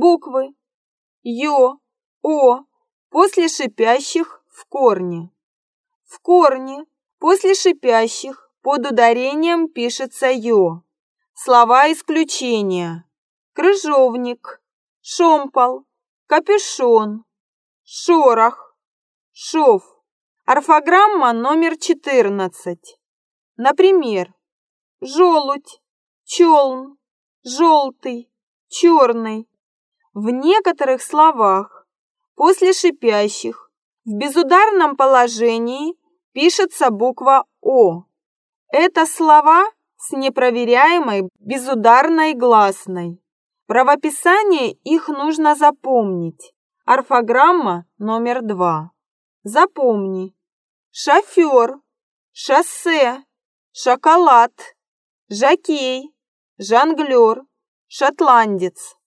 Буквы Ё, О после шипящих в корне. В корне после шипящих под ударением пишется Ё. Слова исключения. Крыжовник, шомпол, капюшон, шорох, шов. Орфограмма номер 14. Например, желудь, челн, желтый, черный. В некоторых словах после шипящих в безударном положении пишется буква О. Это слова с непроверяемой безударной гласной. Правописание их нужно запомнить. Орфограмма номер два. Запомни. Шофер, шоссе, шоколад, жокей, жонглер, шотландец.